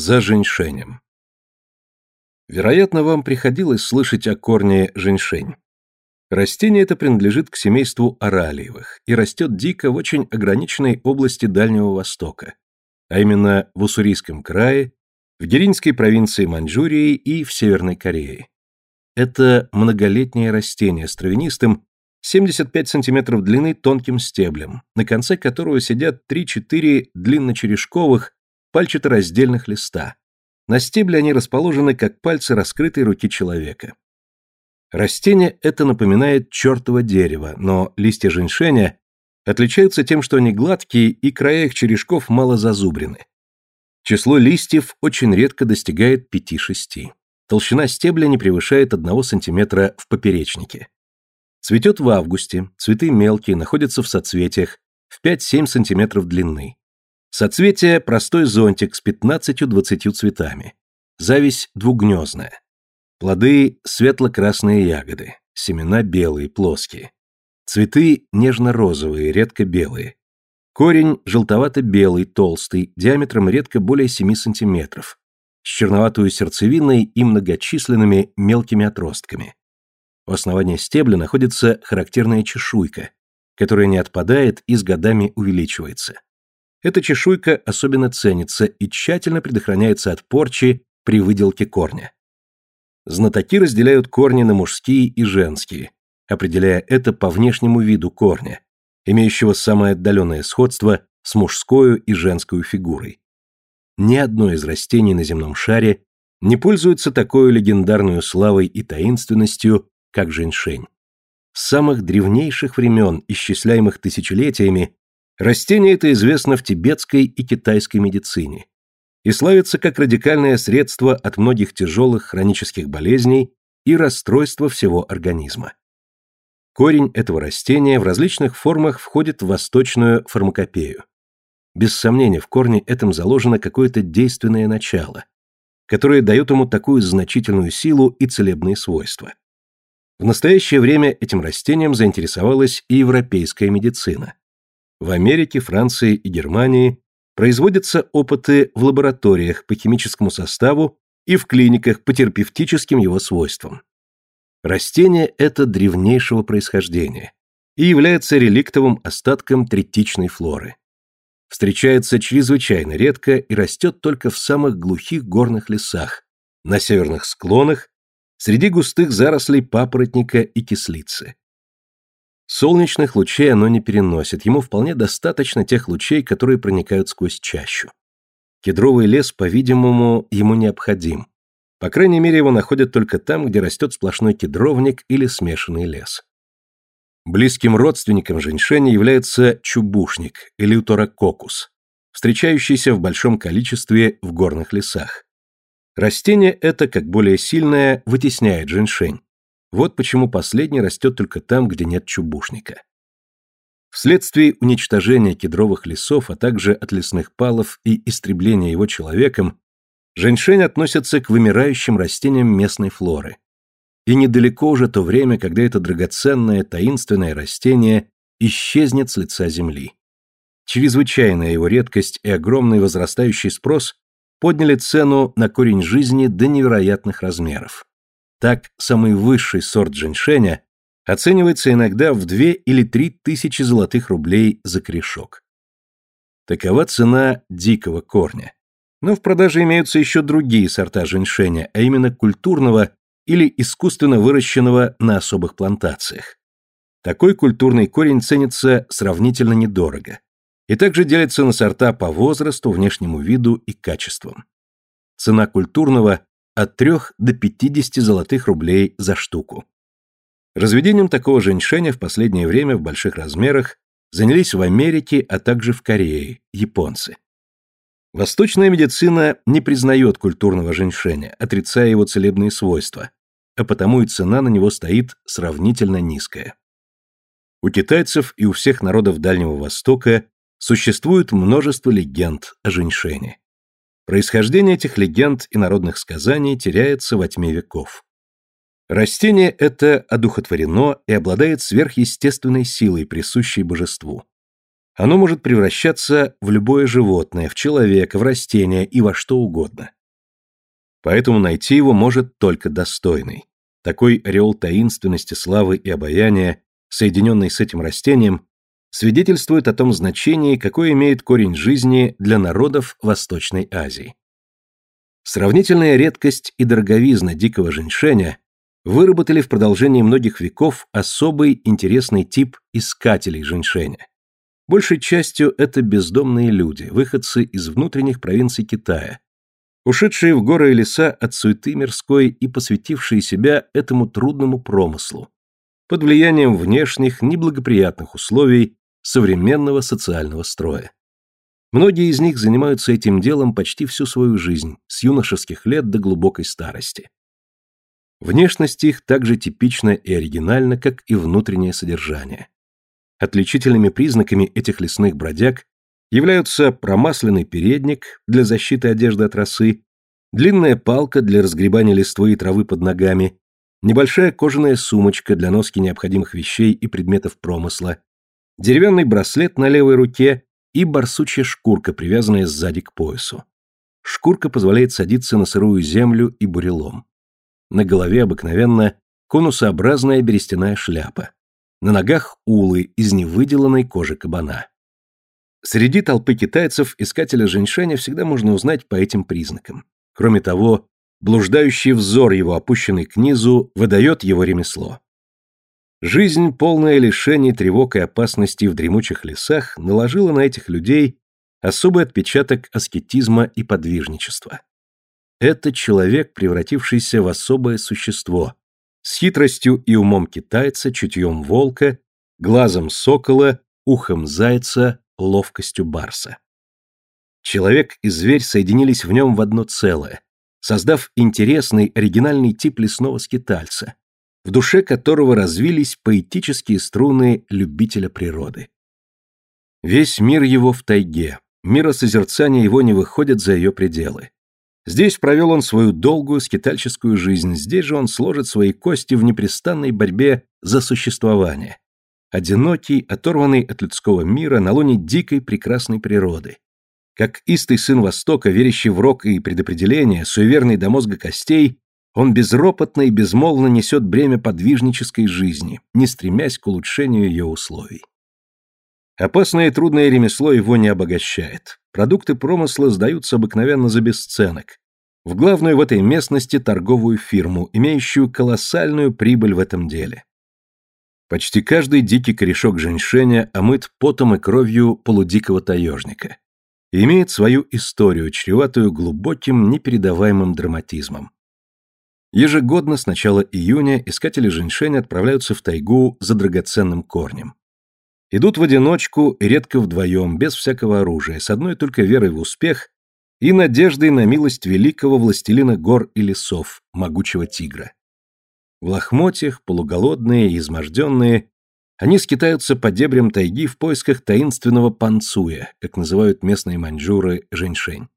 За женьшенем. Вероятно, вам приходилось слышать о корне женьшень. Растение это принадлежит к семейству оралиевых и растет дико в очень ограниченной области Дальнего Востока, а именно в Уссурийском крае, в Геринской провинции Маньчжурии и в Северной Корее. Это многолетнее растение с травянистым 75 см длины тонким стеблем, на конце которого сидят 3-4 длинночерешковых пальчатораздельных листа. На стебле они расположены, как пальцы раскрытой руки человека. Растение это напоминает чертово дерево, но листья женьшеня отличаются тем, что они гладкие и края их черешков мало зазубрены. Число листьев очень редко достигает 5-6. Толщина стебля не превышает 1 см в поперечнике. Цветет в августе, цветы мелкие, находятся в соцветиях, в 5-7 см длины. Соцветие – простой зонтик с 15-20 цветами. Зависть двугнездная. Плоды – светло-красные ягоды, семена белые, плоские. Цветы – нежно-розовые, редко белые. Корень – желтовато-белый, толстый, диаметром редко более 7 см, с черноватую сердцевиной и многочисленными мелкими отростками. У основания стебля находится характерная чешуйка, которая не отпадает и с годами увеличивается. Эта чешуйка особенно ценится и тщательно предохраняется от порчи при выделке корня. Знатоки разделяют корни на мужские и женские, определяя это по внешнему виду корня, имеющего самое отдаленное сходство с мужской и женской фигурой. Ни одно из растений на земном шаре не пользуется такой легендарной славой и таинственностью, как женьшень. С самых древнейших времен, исчисляемых тысячелетиями, Растение это известно в тибетской и китайской медицине и славится как радикальное средство от многих тяжелых хронических болезней и расстройства всего организма. Корень этого растения в различных формах входит в восточную фармакопею. Без сомнения, в корне этом заложено какое-то действенное начало, которое дает ему такую значительную силу и целебные свойства. В настоящее время этим растением заинтересовалась и европейская медицина. В Америке, Франции и Германии производятся опыты в лабораториях по химическому составу и в клиниках по терапевтическим его свойствам. Растение это древнейшего происхождения и является реликтовым остатком третичной флоры. Встречается чрезвычайно редко и растет только в самых глухих горных лесах, на северных склонах, среди густых зарослей папоротника и кислицы. Солнечных лучей оно не переносит, ему вполне достаточно тех лучей, которые проникают сквозь чащу. Кедровый лес, по-видимому, ему необходим. По крайней мере, его находят только там, где растет сплошной кедровник или смешанный лес. Близким родственником женьшеня является чубушник, или уторококус, встречающийся в большом количестве в горных лесах. Растение это, как более сильное, вытесняет женьшень, вот почему последний растет только там, где нет чубушника. Вследствие уничтожения кедровых лесов, а также от лесных палов и истребления его человеком, женьшень относится к вымирающим растениям местной флоры. И недалеко уже то время, когда это драгоценное таинственное растение исчезнет с лица земли. Чрезвычайная его редкость и огромный возрастающий спрос подняли цену на корень жизни до невероятных размеров. Так, самый высший сорт женьшеня оценивается иногда в 2 или 3 тысячи золотых рублей за корешок. Такова цена дикого корня. Но в продаже имеются еще другие сорта женьшеня, а именно культурного или искусственно выращенного на особых плантациях. Такой культурный корень ценится сравнительно недорого и также делится на сорта по возрасту, внешнему виду и качествам. Цена культурного от 3 до 50 золотых рублей за штуку. Разведением такого женьшеня в последнее время в больших размерах занялись в Америке, а также в Корее, японцы. Восточная медицина не признает культурного женьшеня, отрицая его целебные свойства, а потому и цена на него стоит сравнительно низкая. У китайцев и у всех народов Дальнего Востока существует множество легенд о женьшене. Происхождение этих легенд и народных сказаний теряется во тьме веков. Растение это одухотворено и обладает сверхъестественной силой, присущей божеству. Оно может превращаться в любое животное, в человека, в растение и во что угодно. Поэтому найти его может только достойный. Такой ореол таинственности, славы и обаяния, соединенный с этим растением, свидетельствует о том значении, какое имеет корень жизни для народов Восточной Азии. Сравнительная редкость и дороговизна дикого женьшеня выработали в продолжении многих веков особый интересный тип искателей женьшеня. Большей частью это бездомные люди, выходцы из внутренних провинций Китая, ушедшие в горы и леса от суеты мирской и посвятившие себя этому трудному промыслу, под влиянием внешних неблагоприятных условий современного социального строя. Многие из них занимаются этим делом почти всю свою жизнь, с юношеских лет до глубокой старости. Внешность их так же типична и оригинальна, как и внутреннее содержание. Отличительными признаками этих лесных бродяг являются промасленный передник для защиты одежды от росы, длинная палка для разгребания листвы и травы под ногами, небольшая кожаная сумочка для носки необходимых вещей и предметов промысла, деревянный браслет на левой руке и барсучья шкурка, привязанная сзади к поясу. Шкурка позволяет садиться на сырую землю и бурелом. На голове обыкновенно конусообразная берестяная шляпа. На ногах улы из невыделанной кожи кабана. Среди толпы китайцев искателя женьшеня всегда можно узнать по этим признакам. Кроме того, блуждающий взор его, опущенный к низу, выдает его ремесло. Жизнь, полная лишений, тревог и опасностей в дремучих лесах, наложила на этих людей особый отпечаток аскетизма и подвижничества. Это человек, превратившийся в особое существо, с хитростью и умом китайца, чутьем волка, глазом сокола, ухом зайца, ловкостью барса. Человек и зверь соединились в нем в одно целое, создав интересный оригинальный тип лесного скитальца, в душе которого развились поэтические струны любителя природы. Весь мир его в тайге, миросозерцание его не выходит за ее пределы. Здесь провел он свою долгую скитальческую жизнь, здесь же он сложит свои кости в непрестанной борьбе за существование. Одинокий, оторванный от людского мира на лоне дикой прекрасной природы. Как истый сын Востока, верящий в рок и предопределение, суеверный до мозга костей, он безропотно и безмолвно несет бремя подвижнической жизни, не стремясь к улучшению ее условий. Опасное и трудное ремесло его не обогащает. Продукты промысла сдаются обыкновенно за бесценок. В главную в этой местности торговую фирму, имеющую колоссальную прибыль в этом деле. Почти каждый дикий корешок женьшеня омыт потом и кровью полудикого таежника. И имеет свою историю, чреватую глубоким, непередаваемым драматизмом. Ежегодно с начала июня искатели женьшеня отправляются в тайгу за драгоценным корнем. Идут в одиночку и редко вдвоем, без всякого оружия, с одной только верой в успех и надеждой на милость великого властелина гор и лесов, могучего тигра. В лохмотьях, полуголодные и изможденные, они скитаются по дебрям тайги в поисках таинственного панцуя, как называют местные маньчжуры женьшень.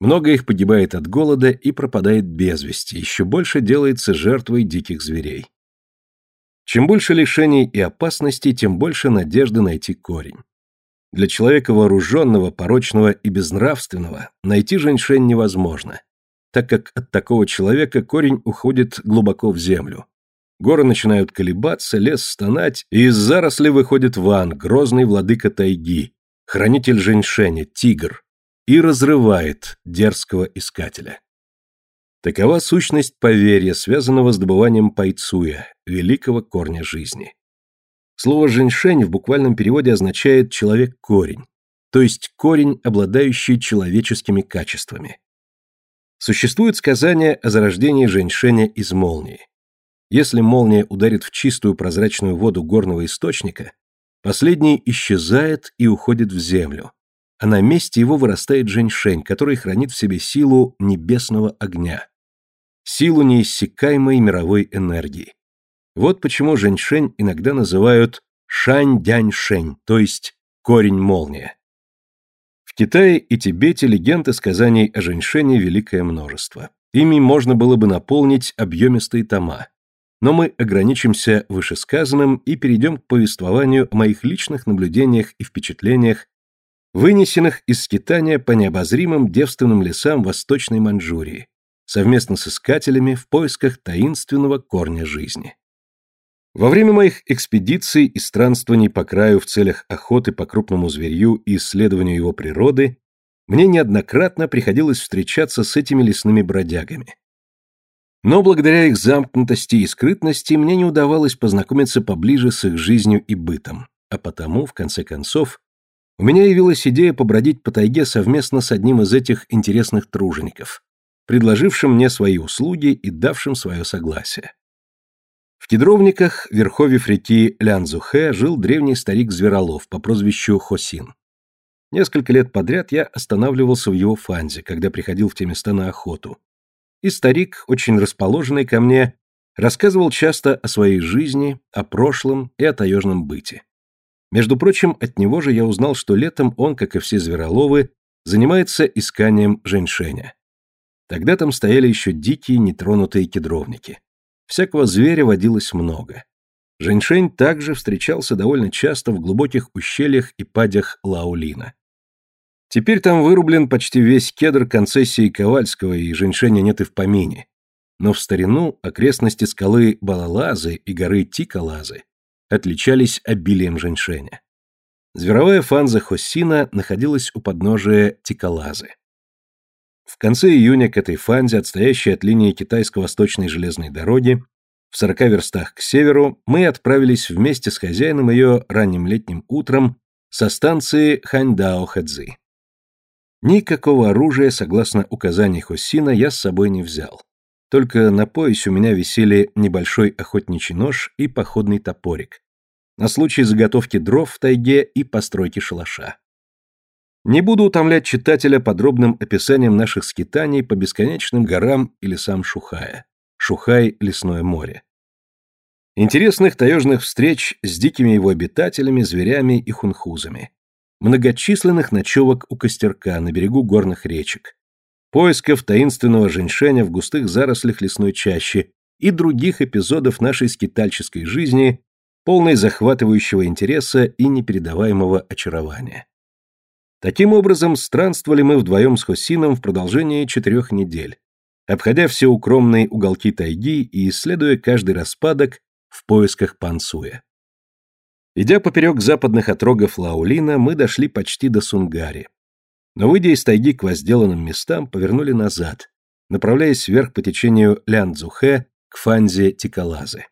Много их погибает от голода и пропадает без вести, еще больше делается жертвой диких зверей. Чем больше лишений и опасностей, тем больше надежды найти корень. Для человека вооруженного, порочного и безнравственного найти женьшень невозможно, так как от такого человека корень уходит глубоко в землю. Горы начинают колебаться, лес стонать, и из заросли выходит Ван, грозный владыка тайги, хранитель женьшеня, тигр, и разрывает дерзкого искателя. Такова сущность поверья, связанного с добыванием пайцуя, великого корня жизни. Слово «женьшень» в буквальном переводе означает «человек-корень», то есть корень, обладающий человеческими качествами. Существует сказание о зарождении женьшеня из молнии. Если молния ударит в чистую прозрачную воду горного источника, последний исчезает и уходит в землю, а на месте его вырастает женьшень, который хранит в себе силу небесного огня силу неиссякаемой мировой энергии. Вот почему женьшень иногда называют шань-дянь-шень, то есть корень-молния. В Китае и Тибете легенд и сказаний о женьшене великое множество. Ими можно было бы наполнить объемистые тома. но мы ограничимся вышесказанным и перейдем к повествованию о моих личных наблюдениях и впечатлениях, вынесенных из скитания по необозримым девственным лесам Восточной Маньчжурии, совместно с искателями в поисках таинственного корня жизни. Во время моих экспедиций и странствований по краю в целях охоты по крупному зверью и исследованию его природы мне неоднократно приходилось встречаться с этими лесными бродягами. Но благодаря их замкнутости и скрытности мне не удавалось познакомиться поближе с их жизнью и бытом, а потому, в конце концов, у меня явилась идея побродить по тайге совместно с одним из этих интересных тружеников, предложившим мне свои услуги и давшим свое согласие. В кедровниках, верховьев реки Лянзухэ, жил древний старик-зверолов по прозвищу Хосин. Несколько лет подряд я останавливался в его фанзе, когда приходил в те места на охоту, и старик, очень расположенный ко мне, рассказывал часто о своей жизни, о прошлом и о таежном быте. Между прочим, от него же я узнал, что летом он, как и все звероловы, занимается исканием женьшеня. Тогда там стояли еще дикие нетронутые кедровники. Всякого зверя водилось много. Женьшень также встречался довольно часто в глубоких ущельях и падях Лаулина. Теперь там вырублен почти весь кедр концессии Ковальского, и женьшеня нет и в помине. Но в старину окрестности скалы Балалазы и горы Тикалазы отличались обилием женьшеня. Зверовая фанза Хоссина находилась у подножия Тикалазы. В конце июня к этой фанзе, отстоящей от линии китайско-восточной железной дороги, в сорока верстах к северу, мы отправились вместе с хозяином ее ранним летним утром со станции Ханьдао-Хэцзы. Никакого оружия, согласно указаний Хосина, я с собой не взял. Только на поясе у меня висели небольшой охотничий нож и походный топорик. На случай заготовки дров в тайге и постройки шалаша. Не буду утомлять читателя подробным описанием наших скитаний по бесконечным горам и лесам Шухая. Шухай – лесное море. Интересных таежных встреч с дикими его обитателями, зверями и хунхузами многочисленных ночевок у костерка на берегу горных речек, поисков таинственного женьшеня в густых зарослях лесной чащи и других эпизодов нашей скитальческой жизни, полной захватывающего интереса и непередаваемого очарования. Таким образом, странствовали мы вдвоем с Хосином в продолжении четырех недель, обходя все укромные уголки тайги и исследуя каждый распадок в поисках Пансуя. Идя поперек западных отрогов Лаулина, мы дошли почти до Сунгари. Но, выйдя из тайги к возделанным местам, повернули назад, направляясь вверх по течению Лянцзухэ к фанзе Тикалазы.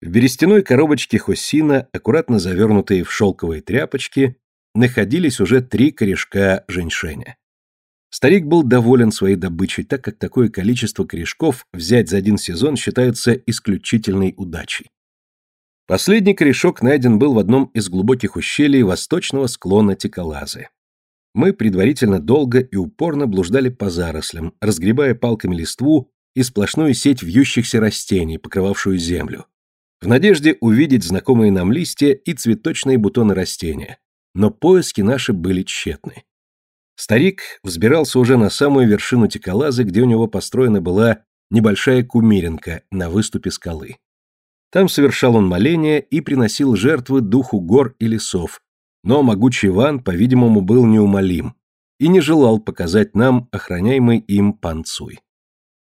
В берестяной коробочке Хосина, аккуратно завернутые в шелковые тряпочки, находились уже три корешка женьшеня. Старик был доволен своей добычей, так как такое количество корешков взять за один сезон считается исключительной удачей. Последний корешок найден был в одном из глубоких ущелий восточного склона Тикалазы. Мы предварительно долго и упорно блуждали по зарослям, разгребая палками листву и сплошную сеть вьющихся растений, покрывавшую землю, в надежде увидеть знакомые нам листья и цветочные бутоны растения. Но поиски наши были тщетны. Старик взбирался уже на самую вершину Тикалазы, где у него построена была небольшая кумиринка на выступе скалы. Там совершал он моления и приносил жертвы духу гор и лесов, но могучий Иван, по-видимому, был неумолим и не желал показать нам охраняемый им панцуй.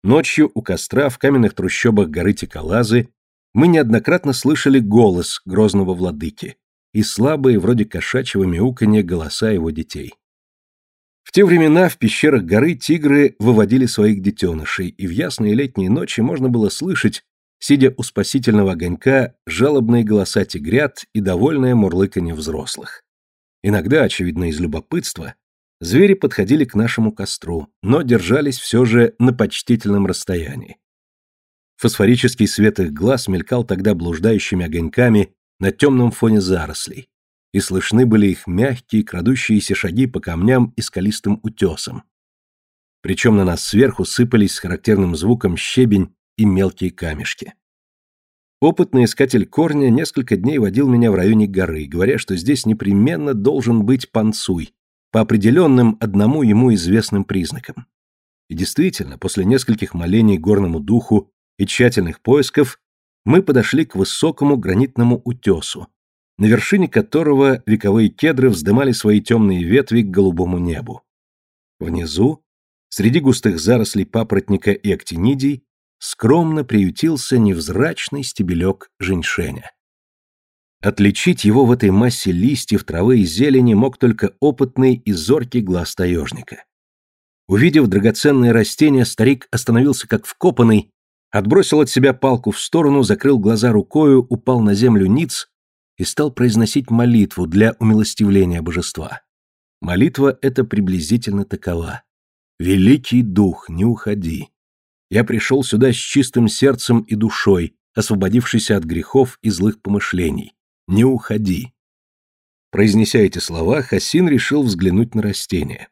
Ночью у костра в каменных трущобах горы Тикалазы мы неоднократно слышали голос грозного владыки и слабые, вроде кошачьего мяуканья, голоса его детей. В те времена в пещерах горы тигры выводили своих детенышей, и в ясные летние ночи можно было слышать, сидя у спасительного огонька, жалобные голоса тигрят и довольное мурлыканье взрослых. Иногда, очевидно из любопытства, звери подходили к нашему костру, но держались все же на почтительном расстоянии. Фосфорический свет их глаз мелькал тогда блуждающими огоньками на темном фоне зарослей, и слышны были их мягкие, крадущиеся шаги по камням и скалистым утесам. Причем на нас сверху сыпались с характерным звуком щебень и мелкие камешки. Опытный искатель корня несколько дней водил меня в районе горы, говоря, что здесь непременно должен быть панцуй, по определенным одному ему известным признакам. И действительно, после нескольких молений горному духу и тщательных поисков мы подошли к высокому гранитному утесу, на вершине которого вековые кедры вздымали свои темные ветви к голубому небу. Внизу, среди густых зарослей папоротника и актинидий, скромно приютился невзрачный стебелек женьшеня. Отличить его в этой массе листьев, травы и зелени мог только опытный и зоркий глаз таежника. Увидев драгоценное растение, старик остановился как вкопанный, отбросил от себя палку в сторону, закрыл глаза рукою, упал на землю ниц и стал произносить молитву для умилостивления божества. Молитва эта приблизительно такова. «Великий дух, не уходи. Я пришел сюда с чистым сердцем и душой, освободившийся от грехов и злых помышлений. Не уходи». Произнеся эти слова, Хасин решил взглянуть на растение.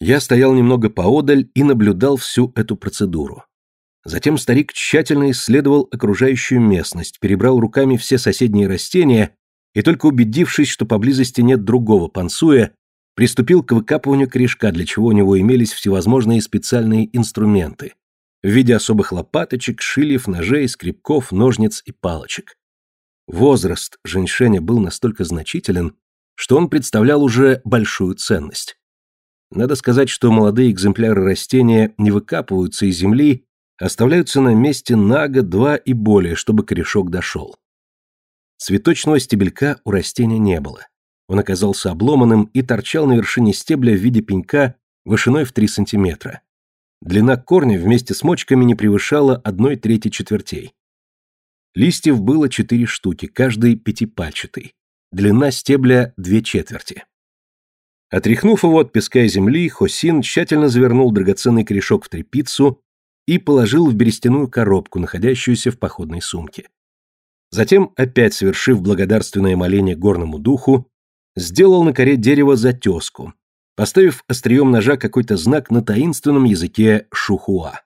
Я стоял немного поодаль и наблюдал всю эту процедуру. Затем старик тщательно исследовал окружающую местность, перебрал руками все соседние растения и только убедившись, что поблизости нет другого пансуя, приступил к выкапыванию корешка, для чего у него имелись всевозможные специальные инструменты в виде особых лопаточек, шильев, ножей, скребков, ножниц и палочек. Возраст женьшеня был настолько значителен, что он представлял уже большую ценность. Надо сказать, что молодые экземпляры растения не выкапываются из земли, а оставляются на месте на год, два и более, чтобы корешок дошел. Цветочного стебелька у растения не было. Он оказался обломанным и торчал на вершине стебля в виде пенька вышиной в 3 сантиметра. Длина корня вместе с мочками не превышала одной трети четвертей. Листьев было четыре штуки, каждый пятипальчатый. Длина стебля две четверти. Отряхнув его от песка и земли, Хосин тщательно завернул драгоценный корешок в тряпицу и положил в берестяную коробку, находящуюся в походной сумке. Затем, опять совершив благодарственное моление горному духу, сделал на коре дерева затеску, поставив острием ножа какой-то знак на таинственном языке шухуа.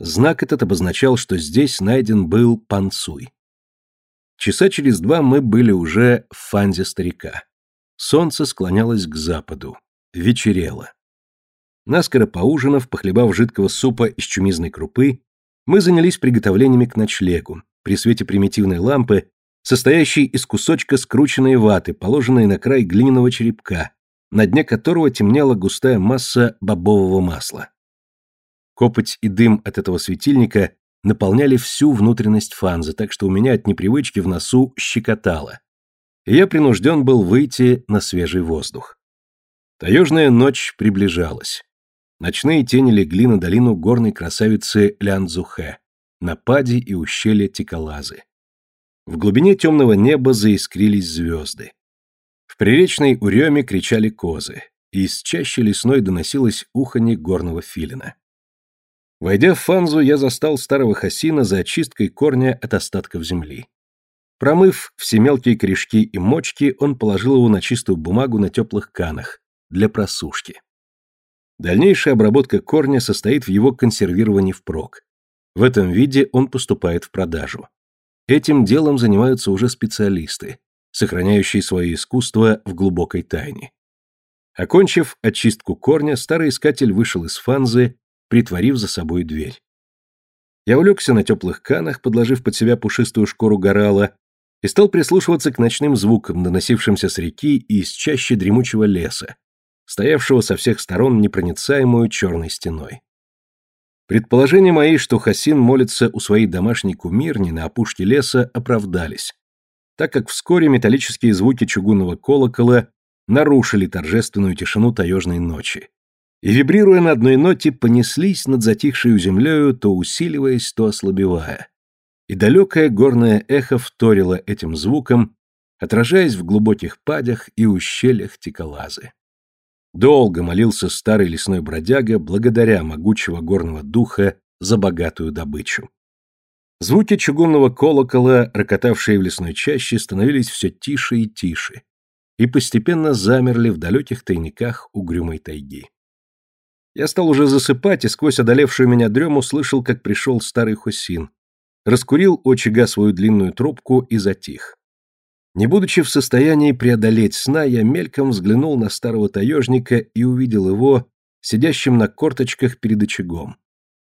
Знак этот обозначал, что здесь найден был панцуй. Часа через два мы были уже в фанзе старика. Солнце склонялось к западу. Вечерело. Наскоро поужинав, похлебав жидкого супа из чумизной крупы, мы занялись приготовлениями к ночлегу, при свете примитивной лампы, состоящей из кусочка скрученной ваты, положенной на край глиняного черепка, на дне которого темнела густая масса бобового масла. Копоть и дым от этого светильника наполняли всю внутренность фанзы, так что у меня от непривычки в носу щекотало и я принужден был выйти на свежий воздух. Таежная ночь приближалась. Ночные тени легли на долину горной красавицы Лянцзухэ, на пади и ущелье Тикалазы. В глубине темного неба заискрились звезды. В приречной уреме кричали козы, и из чаще лесной доносилось уханье горного филина. Войдя в фанзу, я застал старого хасина за очисткой корня от остатков земли. Промыв все мелкие корешки и мочки, он положил его на чистую бумагу на теплых канах для просушки. Дальнейшая обработка корня состоит в его консервировании впрок. В этом виде он поступает в продажу. Этим делом занимаются уже специалисты, сохраняющие свое искусство в глубокой тайне. Окончив очистку корня, старый искатель вышел из фанзы, притворив за собой дверь. Я улегся на теплых канах, подложив под себя пушистую шкуру горала, и стал прислушиваться к ночным звукам, доносившимся с реки и из чаще дремучего леса, стоявшего со всех сторон непроницаемую черной стеной. Предположения мои, что Хасин молится у своей домашней кумирни на опушке леса, оправдались, так как вскоре металлические звуки чугунного колокола нарушили торжественную тишину таежной ночи. И, вибрируя на одной ноте, понеслись над затихшей землею, то усиливаясь, то ослабевая и далекое горное эхо вторило этим звуком, отражаясь в глубоких падях и ущельях Тикалазы. Долго молился старый лесной бродяга благодаря могучего горного духа за богатую добычу. Звуки чугунного колокола, рокотавшие в лесной чаще, становились все тише и тише, и постепенно замерли в далеких тайниках угрюмой тайги. Я стал уже засыпать, и сквозь одолевшую меня дрему слышал, как пришел старый Хусин, раскурил очага свою длинную трубку и затих. Не будучи в состоянии преодолеть сна, я мельком взглянул на старого таежника и увидел его, сидящим на корточках перед очагом.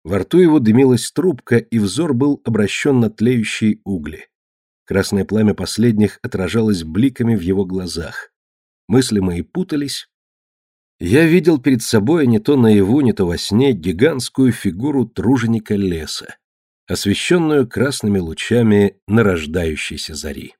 Во рту его дымилась трубка, и взор был обращен на тлеющие угли. Красное пламя последних отражалось бликами в его глазах. Мысли мои путались. Я видел перед собой не то наяву, не то во сне гигантскую фигуру труженика леса, освещенную красными лучами нарождающейся зари.